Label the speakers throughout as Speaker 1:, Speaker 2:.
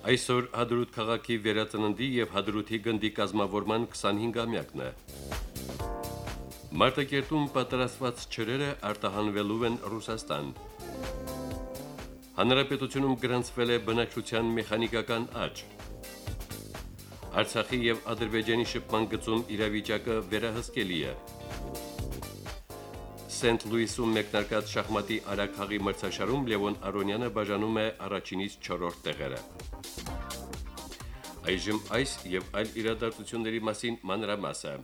Speaker 1: Այսօր Հադրուտ քաղաքի վերածննդի եւ Հադրութի գնդի կազմավորման 25-ամյակն է։ Մարտակերտում պատրաստված ճրերը արտահանվելու են Ռուսաստան։ Հանրապետությունում գրանցվել է բնակչության մեխանիկական աճ։ Արցախի եւ Ադրբեջանի շփման գծում իրավիճակը վերահսկելի է։ Սենթ Լուիսում մեկնարկած շախմատի արագ մրցաշարում Լևոն Արոնյանը բաժանում է առաջինից 4-րդ տեղերը։ Այժմ այս եւ այլ իրադարձությունների մասին մանրամասը։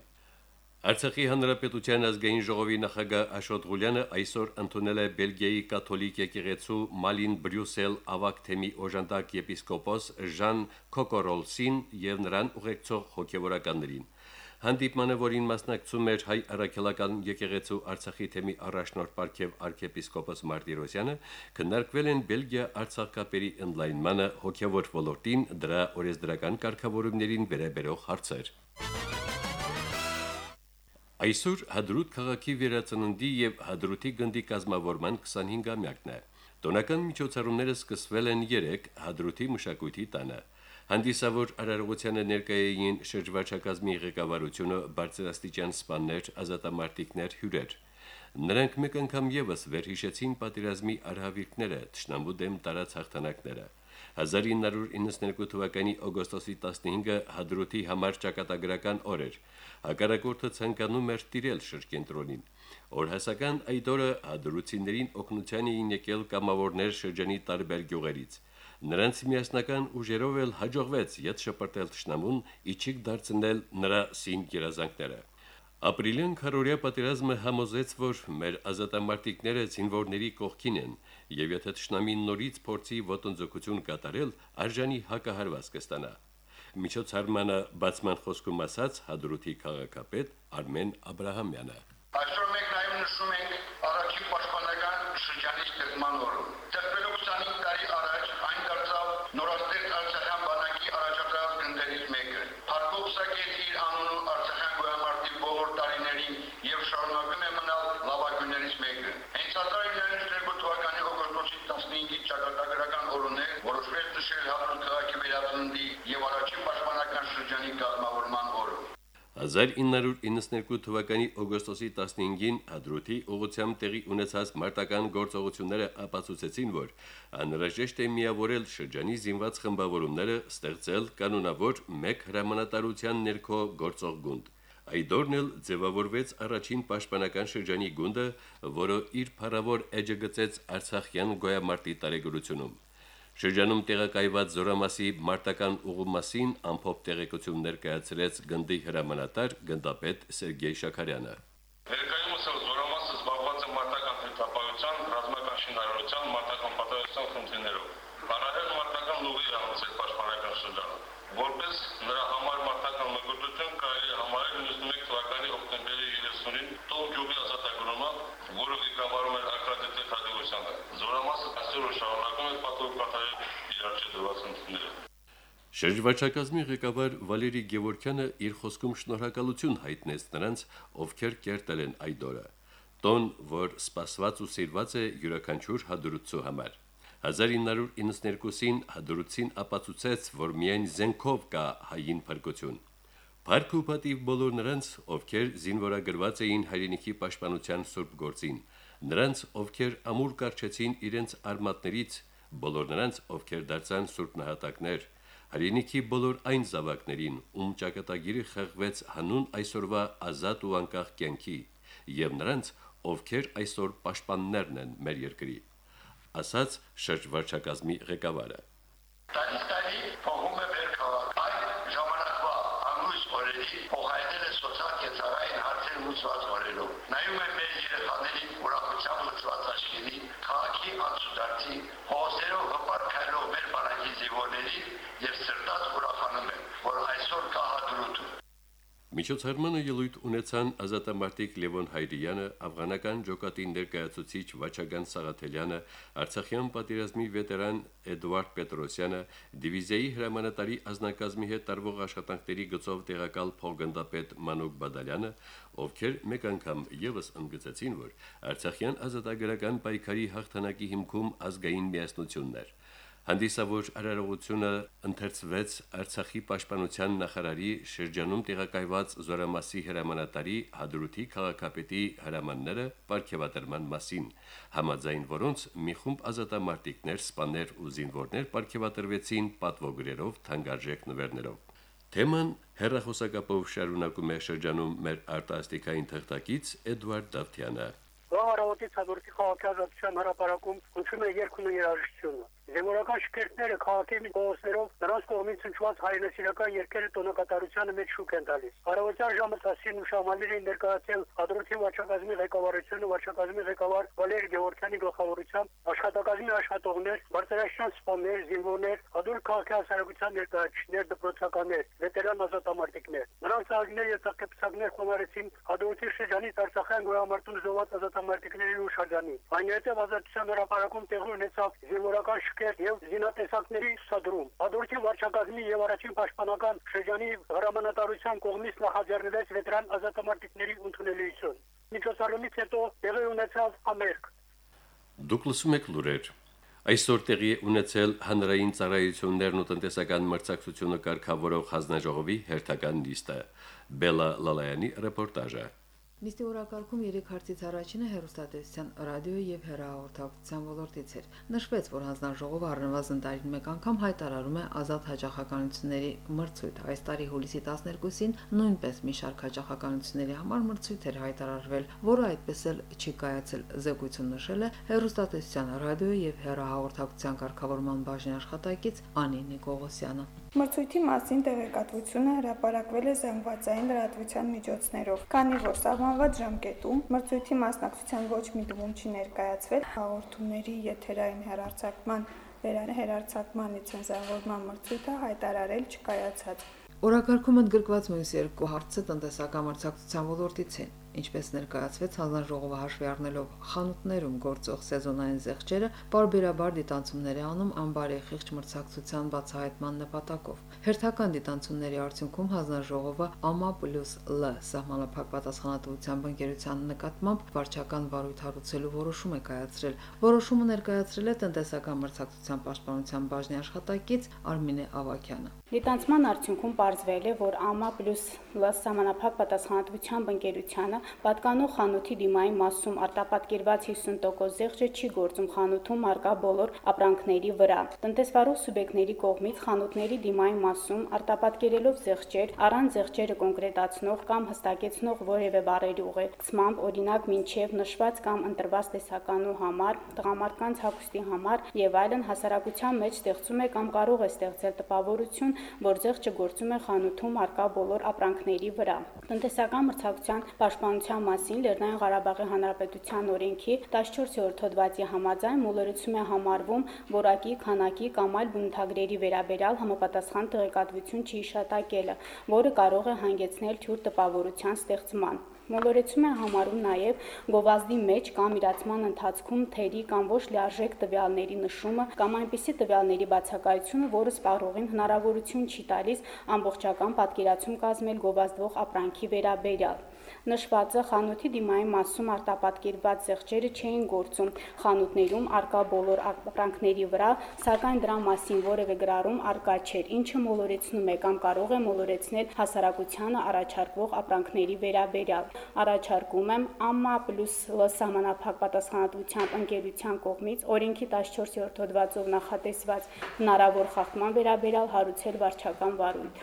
Speaker 1: Արցախի հանրապետության ազգային ժողովի նախագահ Աշոտ Ղուլյանը այսօր ընդունել է Բելգիայի կաթոլիկ եկեղեցու Մալին Բրյուսել ավակ թեմի օժանդակ եպիսկոպոս Ժան Կոկորոլսին եւ նրան ուղեկցող հոգեվորականներին։ Հանդիպմանը, որին մասնակցում էր հայ առաքելական եկեղեցու Արցախի թեմի առաջնորդ Պարքև arczepiskopos Մարտիրոսյանը, քննարկվել են Բելգիա-Արցախ կապերի ընդլայնմանը հոգևոր ոլորտին դրա օրեսդրական կարգավորումներին վերաբերող հարցեր։ Այսօր Հադրուտ քաղաքի վերածննդի եւ Հադրութի գնդի կազմավորման 25-ամյակն է։ Տոնական միջոցառումները սկսվել են 3 Հադրութի մշակույթի տանը։ Հանդիսավոր արարողությանը ներկայային շրջվարչակազմի ղեկավարությունը բարձրաստիճան սպաններ, ազատամարտիկներ, հյուրեր։ Նրանք մեկ անգամ եւս վերհիշեցին պատերազմի արհավիրքները, ճշնամու դեմ տարած հաղթանակները։ 1992 թվականի օգոստոսի 15-ը Հադրութի համար ճակատագրական օր էր։ Հակառակորդը ցանկանում էր տիրել շրջենտրոնին։ Օրհասական այդ օրը հադրուցիներին օգնության էին եկել կամավորներ շրջանի տարբեր գյուղերից։ Նրանց միասնական ուժերով էլ հաջողվեց յետ շպրտել ճշնամուն, իջիկ դարձնել նրա սին երազանքները։ Ապրիլյան քարորիա պատերազմը համոզեց, որ մեր ազատամարտիկները զինվորների կողքին են, եւ եթե ճշնամին նորից փորձի ոտնձգություն կատարել, արժանի հակահարված կստանա։ Միջոցառմանը բացման խոսքում ասաց Հադրութի քաղաքապետ Արմեն Աբ รา համյանը։
Speaker 2: Այսօր մենք նաև նշում ենք առաջին պաշտպանական շրջանի ստեղծման 1992 թվականի օգոստոսի
Speaker 1: 15-ին Հադրութի ուղությամբ տեղի ունեցած մարտական գործողությունները ապացուցեցին, որ անհրաժեշտ է միավորել շրջանի զինված խմբավորումները, ստեղծել կանոնավոր մեկ հրամանատարության ներքո գործող գունդ։ Այդորն էլ ձևավորվեց առաջին պաշտպանական շրջանի գունդը, որը իր փառավոր էջը գծեց Արցախյան գոյամարտի տարեգրությունում։ Շրջանում տեղակայված Զորամասի մարտական ուղումասին ամփոփ տեղեկություններ կայացրեց գնդի հրամանատար գնդապետ Սերգեյ Շաքարյանը։
Speaker 3: Ներկայումս Զորամասը զբաղված է մարտական հետապահության, ռազմական շինարարության, մարտական պատասխան խնդիրներով։ Parallel մարտական ուղի անցել պաշտպանական շրջանը։ Որպես նրա համար մարտական մգրտություն կարելի է համարել 91 թվականի օկտեմբերի 30-ին Տոմ գյուղի ազատագրումը, որը ղեկավարում էր գյուղատնտեսի քաջուրությանը։ Զորամասը դասյուրը շարունակում է պատվով կատարել իր արջի դրված խնդիրները։
Speaker 1: Շրջվաճակազմի ղեկավար Վալերի Գևորքյանը իր խոսքում շնորհակալություն հայտնեց նրանց, ովքեր կերտել են այդ օրը։ Տոն, որ սպասված ու սիրված է յուրաքանչյուր հադրուցու համար։ 1992-ին հադրուցին ապացուցեց, որ միայն զենքով կա հային փրկություն։ Փառք ու պատիվ բոլոր նրանց, ովքեր զինվորագրված էին հայրենիքի պաշտպանության սուրբ գործին, նրանց, ովքեր ամուր կարճեցին իրենց արմատներից, բոլոր նրանց, ովքեր դարձան սուրբ նահատակներ, հայրենիքի բոլոր այն զավակներին, ում ճակատագիրը խեղվեց հանուն այսօրվա ազատ ու անկախ կյանքի, եւ նրանց, ովքեր այսօր պաշտպաններն են մեր երկրի ասաց շրջվարչակազմի ղեկավարը։
Speaker 2: Տարի ամենի եւ սրտած ուրախանում եմ, որ այսօր կա հադրուտ։
Speaker 1: Միջոցառմանը ելույթ ունեցան ազատամարտիկ Լևոն Հայրյանը, աфghanական ջոկատի ներկայացուցիչ Վաչագան Սաղաթելյանը, Արցախյան պատերազմի վետերան Էդվարդ Պետրոսյանը, դիվիզիայի հրամանատարի ազնագազմի հետ տարվող աշխատանքների գծով տեղակալ փոխգնդապետ Մանուկ Բադալյանը, ովքեր մեկ անգամ եւս ընդգծեցին, որ Արցախյան ազատագրական պայքարի հաղթանակի հիմքում ազգային միասնությունն էր։ Հանդիսավոր արարողությունը ընթերցվեց Արցախի պաշտպանության նախարարի շրջանում տեղակայված Զորամասի հրամանատարի Հադրութի քաղաքապետի հրամանները ապարգևատրման մասին, համաձայն որոնց մի խումբ ազատամարտիկներ, սպաներ ու զինվորներ ապարգևատրվեցին պատվոգրերով, թանկարժեք նվերներով։ Թեման հերրախոսակապով շարունակում է շրջանում մեր արտասթիկային թղթակից Էդվարդ Դավթյանը։
Speaker 4: Վահարավոտի ցածրի քաղաքացիական հրապարակում հնչում է երկունը երաժշտությունը։ Զինվորական շքերթները քաղաքի կողոսներով նրանց կողմից հնչված հայրենասիրական երկերը տոնակատարությանը մեջ շուկ են տալիս։ Արևոյան ժամը 10-ին ուշամալիրին ներկայացել Ադրոթի վարչակազմի ղեկավարությունը վարչակազմի ղեկավար Վալեր Գևորգյանի գլխավորությամբ աշխատակազմի աշխատողներ, բարձրաշան սպաներ, զինվորներ, Ադրոթ քաղաքի հասարակության ներկայացուցիչներ, դպրոցականներ, վետերան ազատամարտիկներ։ Նրանց աղջիկներ եւ ցաղկեպսակներ խոնարեցին Ադրոթի շրջանից Արցախյան գոյամարտուն զոհված ազատամարտիկների ու շրջանի։ Այնուհետև ազատության հրապարակում տեղի ունեցավ զինվորական շքեր եւ զինատեսակների սադրում։ Ադորքի վարչակազմի եւ առաջին պաշտպանական շրջանի հրամանատարության կողմից նախաձեռնվեց վետրան ազատամարտիկների ընդունելիություն։ Միջոցառումից հետո տեղի ունեցավ համերգ։
Speaker 1: Դուք լսում եք լուրեր։ Այսօր տեղի ունեցել հանրային ծառայություններն ու տնտեսական մրցակցությունը կարգավորող հանձնաժողովի հերթական նիստը։ Բելա Լալայանի ռեպորտաժը։
Speaker 5: Նիստի օրակարգում 3 հարցից առաջինը հերոստատեսության, ռադիոյի եւ հեռահաղորդակցության ոլորտից էր։ Նշվեց, որ հանձնաժողովը առնվազն տարին մեկ անգամ հայտարարում է ազատ հաջախականությունների մրցույթ։ Այս տարի հուլիսի 12-ին նույնպես մի շարք հաջախականությունների համար մրցույթ էր հայտարարվել, որը այդպես էլ չի կայացել։ Զեկույցում նշել է հերոստատեսության, ռադիոյի եւ հեռահաղորդակցության կարգավորման բաժնի աշխատակից Անի Նիկողոսյանը։
Speaker 6: Մրցույթի մասին տեղեկատվությունը հրապարակվել է զանգվածային լրատվության միջոցներով, քանի որ սահմանված ժամկետում մրցույթի մասնակցության ոչ մի դվում չի ներկայացվել. հաղորդումների եթերային հեռարձակման վերահերարցակման լիցենզավորման մրցույթը հայտարարել չկայացած։
Speaker 5: Օրակարգում ընդգրկված մյուս երկու հարցը տնտեսական մրցակցության ոլորտից են ինչպես ներկայացվեց հանրաժողովը հաշվի առնելով խանութներում գործող սեզոնային զեղչերը, բարբերաբար դիտանցումներ է անում անբարի խիղճ մրցակցության բացահայտման նպատակով։ Հերթական դիտանցումների արդյունքում հանրաժողովը ԱՄԱ +Լ սահմանափակ պատասխանատվության բնկերության նկատմամբ վարչական վարույթ հարուցելու որոշում է կայացրել։ Որոշումը ներկայացրել է տնտեսական մրցակցության պաշտպանության բաժնի աշխատակից Արմինե Ավակյանը։
Speaker 7: Դիտանցման արդյունքում ողջվել է, որ ԱՄԱ +Լ սահմանափակ պատասխանատվության բնկերությանը պատկանող խանութի դիմային մասում արտապատկերված 50% զեղչը չի գործում խանութում արկա բոլոր ապրանքների վրա։ Տնտեսվարող սուբյեկտների կողմից խանութների դիմային մասում արտապատկերելով զեղչեր, առանց զեղչերը կոնկրետացնող կամ հստակեցնող որևէ բարերի ուղեկցմամբ, օրինակ մինչև նշված կամ ընտրված տեսականու համար, տղամարդկանց հագուստի համար եւ այլն հասարակության մեջ ստեղծում է կամ կարող է ստեղծել տպավորություն, որ զեղչը գործում է խանութում արկա բոլոր ապրանքների վրա։ Տնտեսական մրցակցության պաշտպան պաշտպանության մասին Լեռնային Ղարաբաղի Հանրապետության օրենքի 14-րդ հոդվածի համաձայն մոլորեցում է համարվում որակի, քանակի կամ այլ բնութագրերի վերաբերյալ համապատասխան տեղեկատվություն չի իշատակելը, որը կարող է հանգեցնել թյուր տպավորության ստեղծման։ Մոլորեցում է համարում նաև գովազդի մեջ կամ իրացման ընթացքում թերի կամ ոչ լիարժեք տվյալների նշումը կամ այնպիսի տվյալների բացակայությունը, որը սպառողին հնարավորություն չի տալիս ամբողջական պատկերացում կազմել գովազդվող ապրանքի վերաբերյալ։ Նշվածը խանութի դիմային մասում արտապատկերված զեղչերը չէին գործում խանութներում արկա բոլոր ապրանքների վրա, սակայն դրա մասին որևէ գրառում արկա չէր, ինչը մոլորեցնում է կամ կարող է մոլորեցնել հասարակությանը առաջարկվող ապրանքների վերաբերյալ։ Առաջարկում եմ ԱՄԱ +Լ սահմանափակ պատասխանատվությամբ ընկերության կողմից օրենքի 14-րդ հոդվածով նախատեսված հնարավոր խախտման վերաբերյալ հարուցել վարչական վարույթ։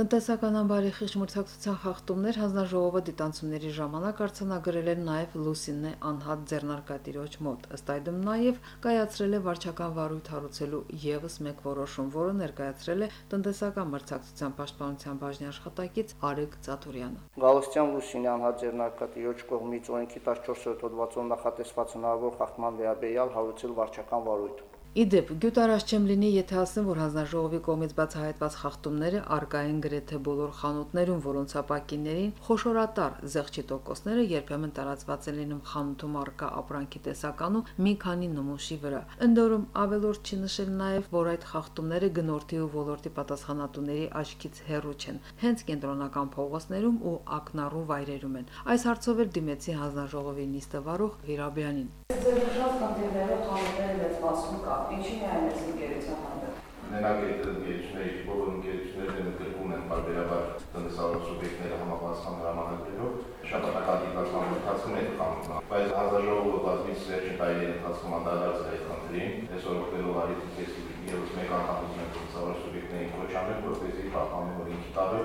Speaker 5: Տնտեսական անբարի խիղճ մրցակցության խախտումներ հանձնաժողովը դիտանցում գործողությունների ժամանակ արձանագրել են նաև Լուսինե անհատ ձեռնարկատիրոջ մոտ։ Ըստ այդմ նաև կայացրել է վարչական վարույթ հարուցելու եւս մեկ որոշում, որը ներկայացրել է տնտեսական մրցակցության պաշտպանության բաժնի աշխատակից Արեգ Ծատուրյանը։
Speaker 8: Գալստյան Լուսինե անհատ ձեռնարկատիրոջ կողմից օրենքի 14-րդ հոդվածով նախատեսված հնարավոր խախտման վերաբերյալ հարուցել վարչական վարույթ։
Speaker 5: Իդեպ գյուտարաշ չեմ լինի, եթե ասեմ, որ հանձնաժողովի կողմից բացահայտված խախտումները արկային գրեթե բոլոր խանութներում, որոնց ապակիներին խոշորատար զեղչի տոկոսները երբեմն տարածված են լինում խանութում արկա ապրանքի տեսականու մի քանի նմուշի վրա։ Ընդորում ավելորդ չի նշել նաև, որ այդ խախտումները գնորդի ու ոլորտի պատասխանատուների աչքից հեռու չեն, հենց կենտրոնական փողոցներում ու ակնառու վայրերում են։ Այս հարցով էլ դիմեցի հանձնաժողովի նիստը վարող Վիրաբյանին։
Speaker 9: Ձեր շատ կոնտեյներով խանութները մեծացում կա։ Ինչի՞ միայն այս ընկերության հանդեպ։
Speaker 10: Մենակ այդ ընկերությունների բոլոր ընկերությունները ընդգրկում են բարբերաբար տնտեսական սուբյեկտները համապատասխան հրամանագրերով դիտարկման ընթացքում այդ խանութն։ Բայց հանձնաժողովը բազմից վերջին տարիների ընթացքում անդրադարձ է այդ խնդրին, այսօր օգտելով արիթմիկ եւս մեկ անգամ ուզում տնտեսական սուբյեկտներին կոչ անել, որպեսզի պահպանեն օրենքի տարը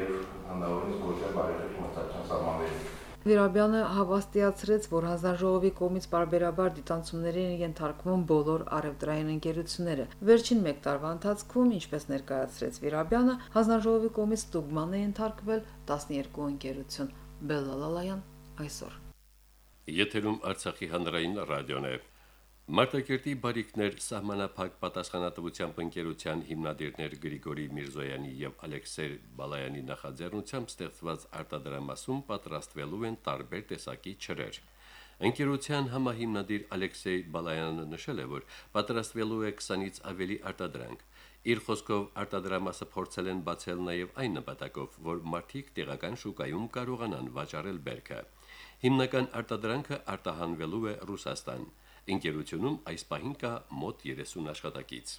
Speaker 10: եւ հանդավորինս գործեն բարեժեք մտածան սահմաններին։
Speaker 5: Վիրաբյանը հավաստիացրեց, որ հանձնաժողովի կողմից բարբերաբար դիտանցումների են ենթարկվում բոլոր արևտրային ընկերությունները։ Վերջին 1 տարվա ընթացքում, ինչպես ներկայացրեց Վիրաբյանը, հանձնաժողովի կողմից ստուգման է ենթարկվել 12 ընկերություն։ Բելլալալայան այսօր։
Speaker 1: Եթերում Արցախի հանրային ռադիոն է։ Մարտակերտի բարիկներ սահմանափակ պատասխանատվությամբ ընկերության հիմնադիրներ Գրիգորի Միրզոյանի եւ Ալեքսեյ Բալայանի նախաձեռնությամբ ստեղծված արտադրամասում պատրաստվելու են տարբեր տեսակի ճրեր։ Ընկերության համահիմնադիր Ալեքսեյ Բալայանը նշել է, որ պատրաստվելու է 20-ից ավելի արտադրանք։ Իր խոսքով արտադրամասը փորձել են բացել նաև այն նպատակով, որ մարդիկ տեղական շուկայում կարողանան վաճառել բերքը։ Հիմնական արտադրանքը արտահանվելու է Ռուսաստան։ Ընկերությունում այս պահին կա մոտ 30 աշխատակից։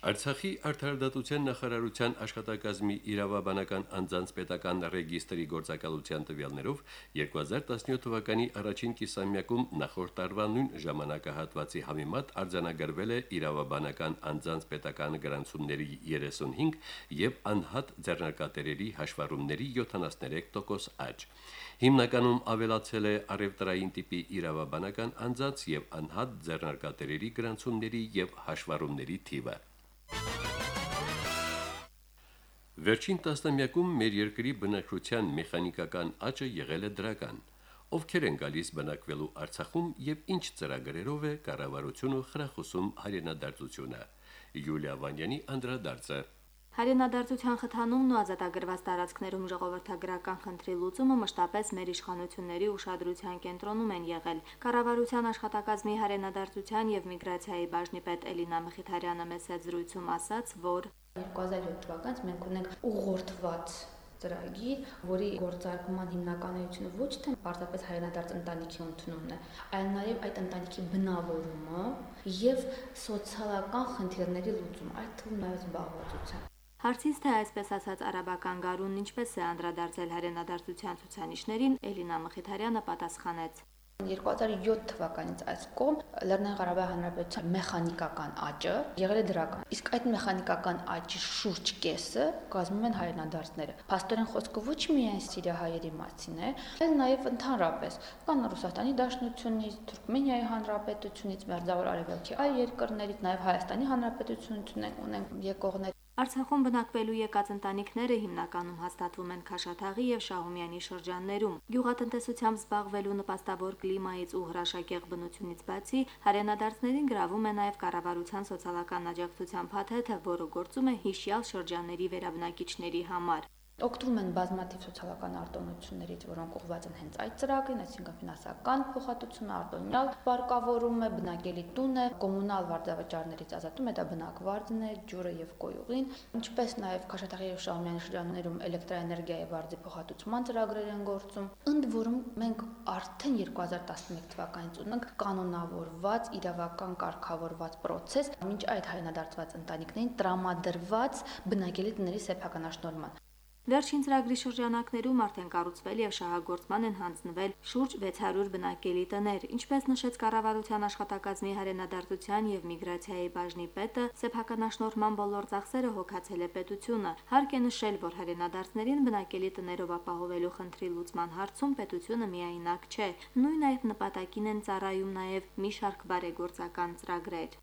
Speaker 1: Արցախի արդարադատության նախարարության աշխատակազմի իրավաբանական անձանց պետական ռեգիստրի գործակալության տվյալներով 2017 թվականի առաջին կիսամյակում նախորդ տարվա նույն ժամանակահատվածի համեմատ արձանագրվել է իրավաբանական անձանց պետական գրանցումների 35 եւ անհատ ձեռնարկատերերի հաշվառումների 73% աճ։ Հիմնականում ավելացել է արևտրային տիպի իրավաբանական անձանց եւ անհատ ձեռնարկատերերի գրանցումների եւ հաշվառումների թիվը։ Վերջին տասնամյակում մեր երկրի բնակչության մեխանիկական աճը եղել է դրական։ Ովքեր են գալիս բնակվելու Արցախում եւ ինչ ծրագրերով է կառավարությունը խրախուսում հայրենադարձությունը։ Յուլիա Վանյանի անդրադարձը
Speaker 11: Հայրենադարձության խթանումն ու ազատագրված տարածքներում ժողովրդագրական խնդրի լուծումը մշտապես մեր իշխանությունների ուշադրության կենտրոնում են եղել։ Կառավարության աշխատակազմի հայրենադարձության եւ միգրացիայի բաժնի պետ Էլինա Մխիթարյանը մեծ զրույցում ասաց, որ
Speaker 12: 2007 թվականից մենք ունենք ուղղորդված ծրագիր, որի գործարկման հիմնականությունը ոչ թե պարզապես հայրենադարձ ընտանիքի ընդունումն է, այլ նաև այդ ընտանիքի բնավորումը եւ սոցիալական խնդիրների լուծումը, այդ թվում նաև զբաղվածության։
Speaker 11: Հարցից թե այսպես ասած արաբական գարունն ինչպես է անդրադարձել հայրենադարձության ցուցանիշներին, Էլինա Մխիթարյանը պատասխանեց.
Speaker 12: 2007 թվականից այս կողմ Լեռնային Ղարաբաղի Հանրապետության մեխանիկական աճը եղել է դրական։ Իսկ այդ մեխանիկական աճի շուրջ կեսը կազմում են հայրենադարձները։ Փաստորեն խոսքը ոչ միայն սիրիահայերի մասին է, այլ նաև ընդհանրապես կան Ռուսաստանի Դաշնությունից, Թուրքմենիայի Հանրապետությունից, Մերձավոր Արևելքի այլ երկրներից, նաև Հայաստանի Հանրապետությունից ունենք եկողներ
Speaker 11: Արցախում բնակվելու եկած ընտանիքները հիմնականում հաստատվում են Քաշաթաղի եւ Շահումյանի շրջաններում։ Գյուղատնտեսությամբ զբաղվելու նպաստավոր կլիմայից ու հրաշագեղ բնությունից բացի հայրենադարձներին գրավում է նաեւ կառավարության սոցիալական աջակցության փաթեթը, որը գործում է հիշյալ շրջանների վերաբնակիչների համար
Speaker 12: օգտվում են բազմաթիվ սոցիալական արտոնություններից, որոնք ուղղված են հենց այդ ծրագրին, այսինքն ֆինանսական փոխհատուցումը, արտոնյալ վարկավորումը, բնակելի տունը, կոմունալ վարձավճարներից ազատում է դա բնակվարձն է, ջուրը եւ կոյուղին, ինչպես նաեւ Քաշաթաղի եւ Շահումյանի շրջաններում էլեկտրոէներգիայի վարձի փոխհատուցման ծրագրեր են գործում։ Ընդ որում մենք արդեն 2011 թվականից ունենք կանոնավորված իրավական կարգավորված process, մինչ այդ հայնադարձված ընտանիքներին տրամադրված բնակելի տների սեփականաշնորհման։
Speaker 11: Վերջին ծրագրի շրջանակներում արդեն կառուցվել եւ շահագործման են հանձնվել շուրջ 600 բնակելի տներ, ինչպես նշեց կառավարության աշխատակազմի հայրենադարձության եւ միգրացիայի բաժնի պետը, սեփականաշնորհման բոլոր ծախսերը հոգացել է պետությունը։ Հարկ է նշել, որ հայրենադարձներին բնակելի տներով ապահովելու խնդրի լուծման հարցում պետությունը միայնակ չէ։ Նույն այդ նպատակին են ծառայում նաեւ մի շարք բարեգործական ծրագրեր։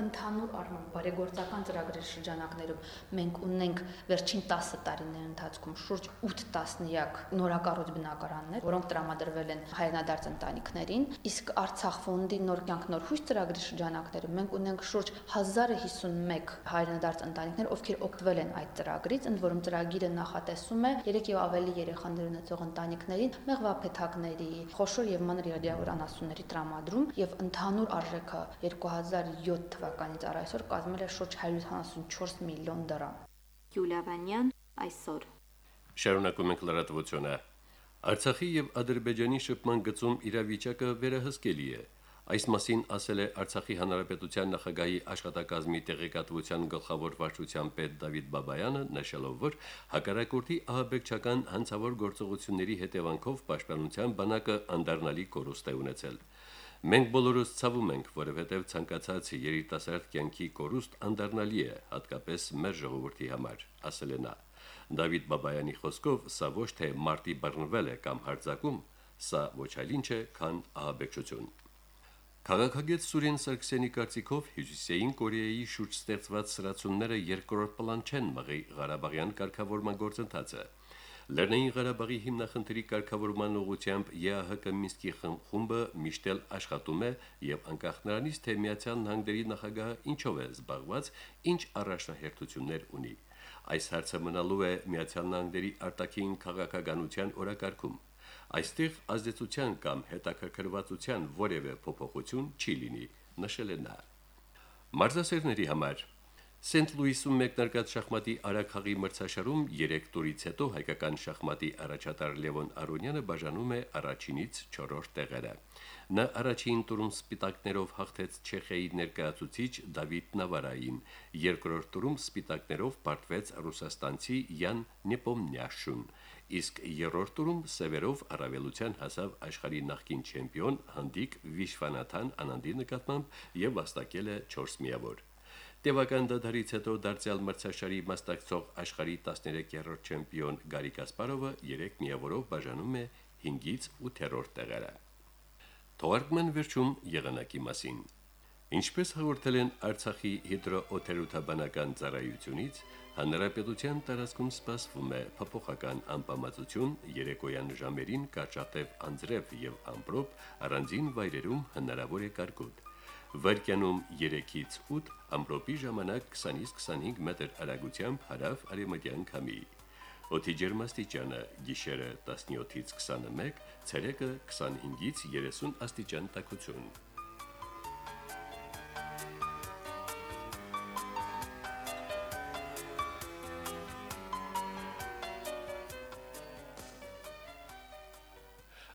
Speaker 12: Ընդհանուր առմամբ բարեգործական ծրագրերի շրջանակներում մենք ունենք վերջին 10 տարիների ընթացքում շուրջ 8 տասնյակ նորակառույց բնակարաններ, որոնք տրամադրվել են հայրենադարձ ընտանիքներին, իսկ Արցախ ֆոնդի նոր կյանք նոր հույս ծրագրի շրջանակներում մենք ունենք շուրջ 1051 հայրենադարձ ընտանիքներ, ովքեր օգտվել են այդ ծրագրից, ընդ որում ծրագիրը նախատեսում է 3 եւ ավելի երեխաներ ունեցող ընտանիքներին մեղվափեթակների, խոշոր եւ մանր ռադիավոր անասունների տրամադրում եւ ընդհանուր արժեքը 2007 թվականից առ այսօր կազմել է շուրջ 174 միլիոն դրամ։
Speaker 11: Յուլիա Վանյան այսօր
Speaker 1: Շարունակում ենք լրատվությունը։ Արցախի եւ Ադրբեջանի շփման գծում իրավիճակը վերահսկելի է։ Այս մասին ասել է Արցախի հանրապետության նախագահի աշխատակազմի տեղեկատվության գլխավոր վարչության պետ Դավիթ Բաբայանը, նշելով, որ հակառակորդի ահաբեկչական հանցավոր գործողությունների հետևանքով պաշտպանության բանակը անդառնալի կորուստ է ունեցել։ Մենք բոլորս ցավում ենք, որովհետև ցանկացած երիտասարդ կյանքի կորուստ անդառնալի է, հատկապես մեր ժողովրդի համար, ասել է նա։ Դավիթ Բաբայանի խոսքով սա ոչ թե մարտի բռնվել է կամ հարձակում, սա ոչ այլ ինչ է, քան ահաբեկչություն։ Քաղաքագետ Սուրեն Սարգսյանի կարծիքով Հյուսիսային Կորեայի շուրջ ստեղծված սրացումները երկրորդ պլան չեն մղի Ղարաբաղյան կարգավորման գործընթացը։ Լեռնային Ղարաբաղի հիմնախնդրի կարգավորման ուղղությամբ ԵԱՀԿ Մինսկի խումբը միշտ էլ աշխատում է եւ անկախ նրանից թե Միացյալ Նահանգների նախագահը ինչով է զբաղված, ինչ առաջնահերթություններ ունի։ Այս հարցը մնալու է Միացյալ Նահանգների արտաքին քաղաքականության օրակարգում։ Այստեղ ազդեցության կամ հետաքրքրվածության որևէ փոփոխություն չի լինի, նշել է նա։ Մարզասերների համար Սենթ Լուիսում մեկնարկած շախմատի արաքաղի մրցաշարում 3 տուրից հետո հայկական շախմատի առաջատար Լևոն Արոնյանը բաժանում է առաջինից 4-րդ տեղերը։ Նա առաջին տուրում սպիտակներով հաղթեց Չեխիայի ներկայացուցիչ Դավիթ Նավարային, երկրորդ տուրում սպիտակներով պարտվեց ռուսաստանցի Յան Նեպոմնյաշուն, իսկ երրորդ տուրում սևերով առավելության հասավ աշխարհի նախկին չեմպիոն Հանդիկ Վիշվանաթան Անանդի նկատմամբ եւ վաստակել է 4 միավոր։ Տևական դադարից հետո դարձյալ մրցաշարի մասնակցող աշխարհի 13-րդ չեմպիոն Գարի Կասպարովը 3 միավորով բաժանում է 5-ից 8-րդ տեղերը։ Թողարկման վերջում եղանակի մասին։ Ինչպես հաղորդել են Արցախի հիդրոօթերոթաբանական ծառայությունից, հանրապետության տարածքում սպասվում է փոփոխական անբավարարություն, երեկոյան ժամերին կարճատև անձրև եւ ամպրոպ, առանձին վայրերում հնարավոր է կարկուտ վարկյանում 3-ից 8, ամպրոպի ժամանակ 20-ից 25 մետր արագությամբ հարավ արևմտյան քամի։ Օդի ջերմաստիճանը՝ գիշերը 17-ից 21, ցերեկը 25-ից 30 աստիճան տաքություն։